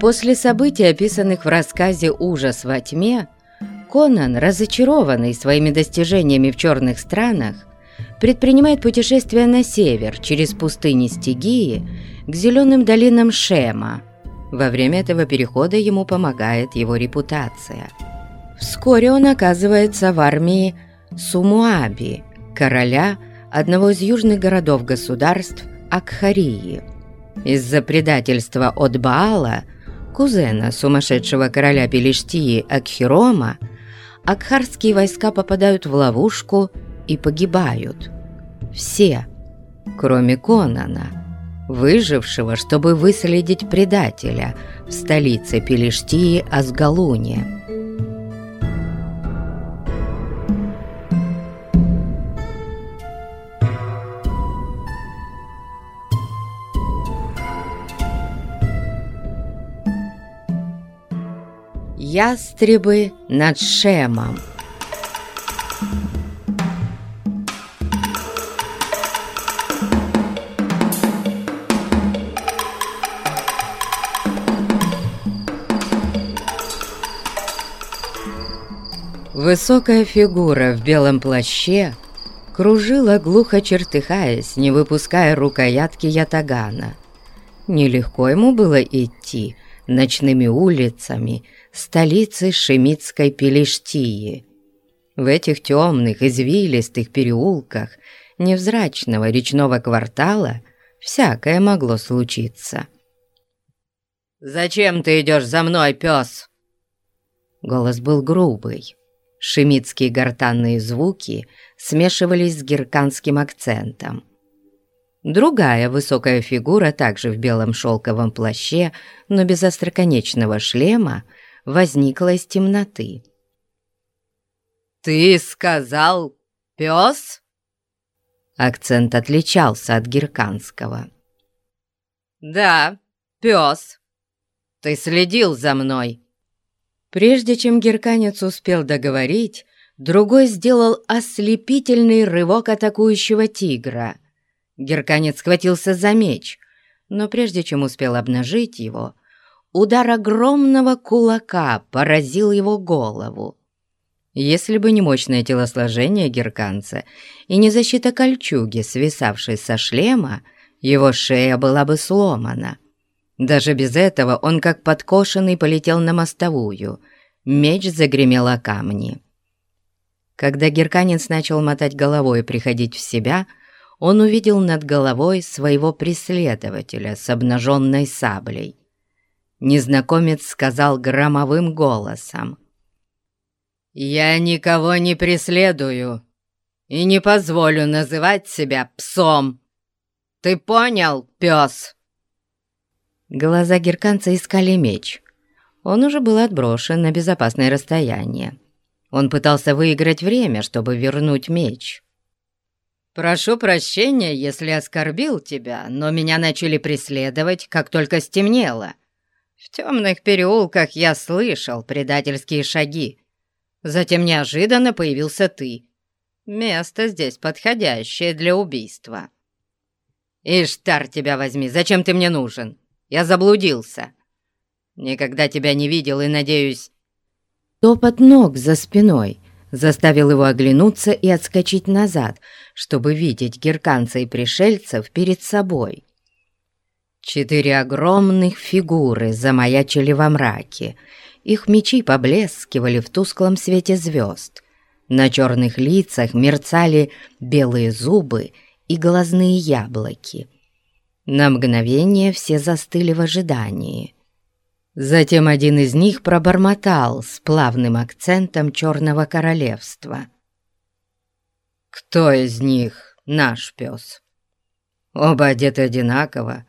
После событий, описанных в рассказе «Ужас во тьме», Конан, разочарованный своими достижениями в черных странах, предпринимает путешествие на север через пустыни Стигии к зеленым долинам Шема. Во время этого перехода ему помогает его репутация. Вскоре он оказывается в армии Сумуаби, короля одного из южных городов-государств Акхарии. Из-за предательства от Баала, кузена сумасшедшего короля Пелиштии Акхирома, акхарские войска попадают в ловушку и погибают. Все, кроме Конана, выжившего, чтобы выследить предателя в столице Пелиштии Асгалуне. Ястребы над Шемом Высокая фигура в белом плаще кружила, глухо чертыхаясь, не выпуская рукоятки ятагана. Нелегко ему было идти ночными улицами столицы Шемитской Пелештии. В этих темных, извилистых переулках невзрачного речного квартала всякое могло случиться. «Зачем ты идешь за мной, пес?» Голос был грубый. Шемитские гортанные звуки смешивались с герканским акцентом. Другая высокая фигура, также в белом шелковом плаще, но без остроконечного шлема, возникла из темноты. «Ты сказал пес?» Акцент отличался от герканского. «Да, пес. Ты следил за мной». Прежде чем герканец успел договорить, другой сделал ослепительный рывок атакующего тигра. Герканец схватился за меч, но прежде чем успел обнажить его, удар огромного кулака поразил его голову. Если бы не мощное телосложение герканца и не защита кольчуги, свисавшей со шлема, его шея была бы сломана. Даже без этого он, как подкошенный, полетел на мостовую. Меч загремел о камни. Когда герканец начал мотать головой и приходить в себя, он увидел над головой своего преследователя с обнаженной саблей. Незнакомец сказал громовым голосом. «Я никого не преследую и не позволю называть себя псом. Ты понял, пес?» Глаза герканца искали меч. Он уже был отброшен на безопасное расстояние. Он пытался выиграть время, чтобы вернуть меч. «Прошу прощения, если оскорбил тебя, но меня начали преследовать, как только стемнело. В темных переулках я слышал предательские шаги. Затем неожиданно появился ты. Место здесь подходящее для убийства». «Иштар тебя возьми, зачем ты мне нужен?» Я заблудился. Никогда тебя не видел и, надеюсь...» Топот ног за спиной заставил его оглянуться и отскочить назад, чтобы видеть герканца и пришельцев перед собой. Четыре огромных фигуры замаячили во мраке. Их мечи поблескивали в тусклом свете звезд. На черных лицах мерцали белые зубы и глазные яблоки. На мгновение все застыли в ожидании. Затем один из них пробормотал с плавным акцентом Черного Королевства. «Кто из них наш пес? Оба одеты одинаково,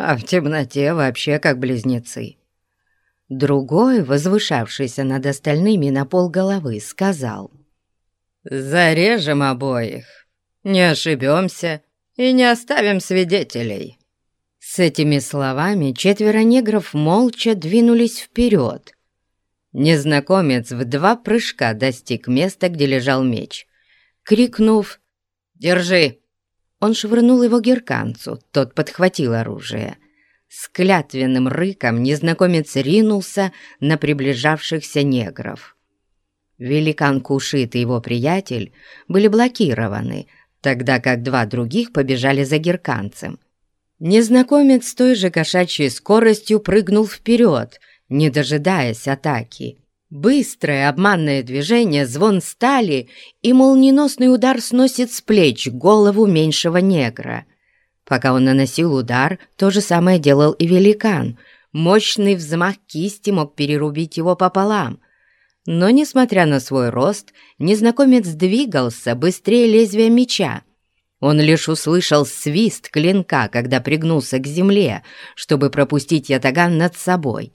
а в темноте вообще как близнецы». Другой, возвышавшийся над остальными на пол головы, сказал. «Зарежем обоих, не ошибемся и не оставим свидетелей». С этими словами четверо негров молча двинулись вперед. Незнакомец в два прыжка достиг места, где лежал меч. Крикнув «Держи!», он швырнул его герканцу, тот подхватил оружие. С клятвенным рыком незнакомец ринулся на приближавшихся негров. Великан Кушит и его приятель были блокированы, тогда как два других побежали за герканцем. Незнакомец с той же кошачьей скоростью прыгнул вперед, не дожидаясь атаки. Быстрое обманное движение, звон стали и молниеносный удар сносит с плеч голову меньшего негра. Пока он наносил удар, то же самое делал и великан. Мощный взмах кисти мог перерубить его пополам. Но, несмотря на свой рост, незнакомец двигался быстрее лезвия меча. Он лишь услышал свист клинка, когда пригнулся к земле, чтобы пропустить ятаган над собой.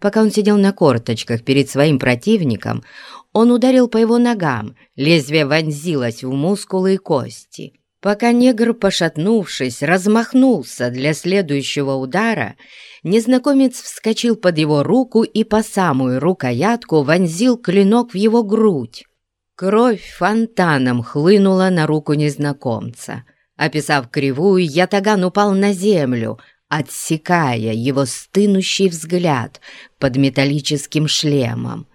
Пока он сидел на корточках перед своим противником, он ударил по его ногам, лезвие вонзилось в мускулы и кости. Пока негр, пошатнувшись, размахнулся для следующего удара, незнакомец вскочил под его руку и по самую рукоятку вонзил клинок в его грудь. Кровь фонтаном хлынула на руку незнакомца. Описав кривую, ятаган упал на землю, отсекая его стынущий взгляд под металлическим шлемом.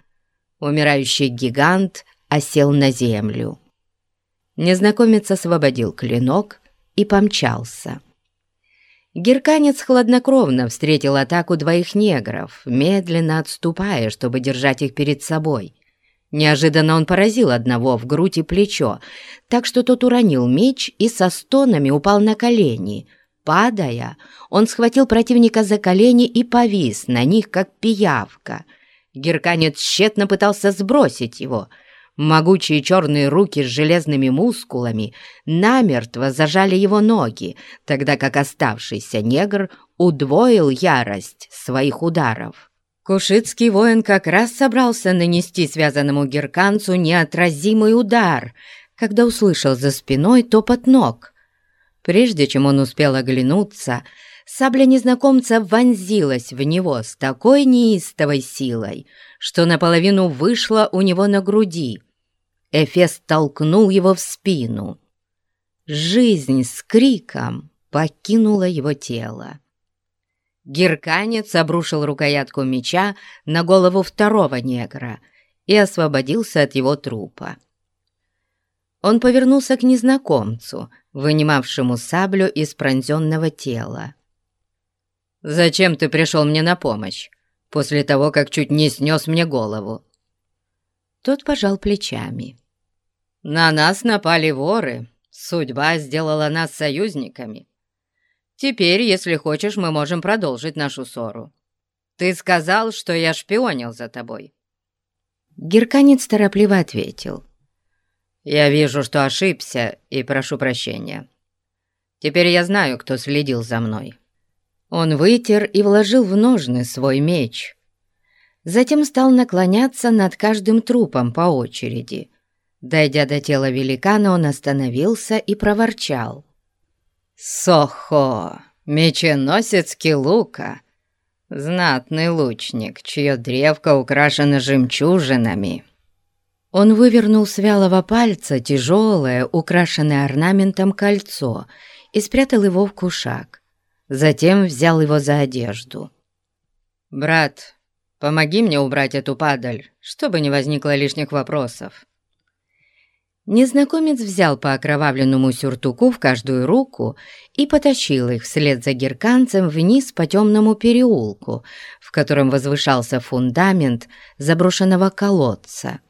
Умирающий гигант осел на землю. Незнакомец освободил клинок и помчался. Герканец хладнокровно встретил атаку двоих негров, медленно отступая, чтобы держать их перед собой. Неожиданно он поразил одного в грудь и плечо, так что тот уронил меч и со стонами упал на колени — Падая, он схватил противника за колени и повис на них, как пиявка. Герканец тщетно пытался сбросить его. Могучие черные руки с железными мускулами намертво зажали его ноги, тогда как оставшийся негр удвоил ярость своих ударов. Кушитский воин как раз собрался нанести связанному герканцу неотразимый удар, когда услышал за спиной топот ног — Прежде чем он успел оглянуться, сабля незнакомца вонзилась в него с такой неистовой силой, что наполовину вышла у него на груди. Эфес толкнул его в спину. Жизнь с криком покинула его тело. Герканец обрушил рукоятку меча на голову второго негра и освободился от его трупа. Он повернулся к незнакомцу, вынимавшему саблю из пронзенного тела. «Зачем ты пришел мне на помощь, после того, как чуть не снес мне голову?» Тот пожал плечами. «На нас напали воры. Судьба сделала нас союзниками. Теперь, если хочешь, мы можем продолжить нашу ссору. Ты сказал, что я шпионил за тобой». Герканец торопливо ответил. «Я вижу, что ошибся, и прошу прощения. Теперь я знаю, кто следил за мной». Он вытер и вложил в ножны свой меч. Затем стал наклоняться над каждым трупом по очереди. Дойдя до тела великана, он остановился и проворчал. «Сохо, меченосец Килука, знатный лучник, чье древко украшено жемчужинами». Он вывернул с вялого пальца тяжелое, украшенное орнаментом кольцо и спрятал его в кушак. Затем взял его за одежду. «Брат, помоги мне убрать эту падаль, чтобы не возникло лишних вопросов». Незнакомец взял по окровавленному сюртуку в каждую руку и потащил их вслед за герканцем вниз по темному переулку, в котором возвышался фундамент заброшенного колодца.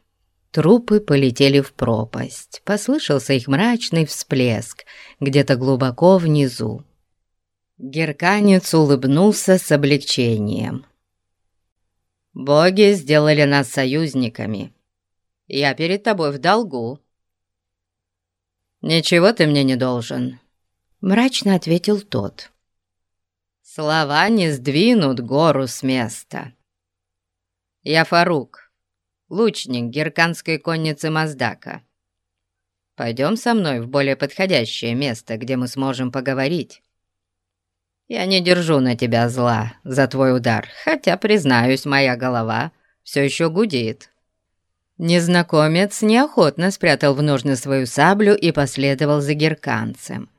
Трупы полетели в пропасть. Послышался их мрачный всплеск где-то глубоко внизу. Герканец улыбнулся с облегчением. «Боги сделали нас союзниками. Я перед тобой в долгу». «Ничего ты мне не должен», — мрачно ответил тот. «Слова не сдвинут гору с места. Я Фарук, лучник герканской конницы Маздака. Пойдем со мной в более подходящее место, где мы сможем поговорить. Я не держу на тебя зла за твой удар, хотя, признаюсь, моя голова все еще гудит». Незнакомец неохотно спрятал в ножны свою саблю и последовал за герканцем.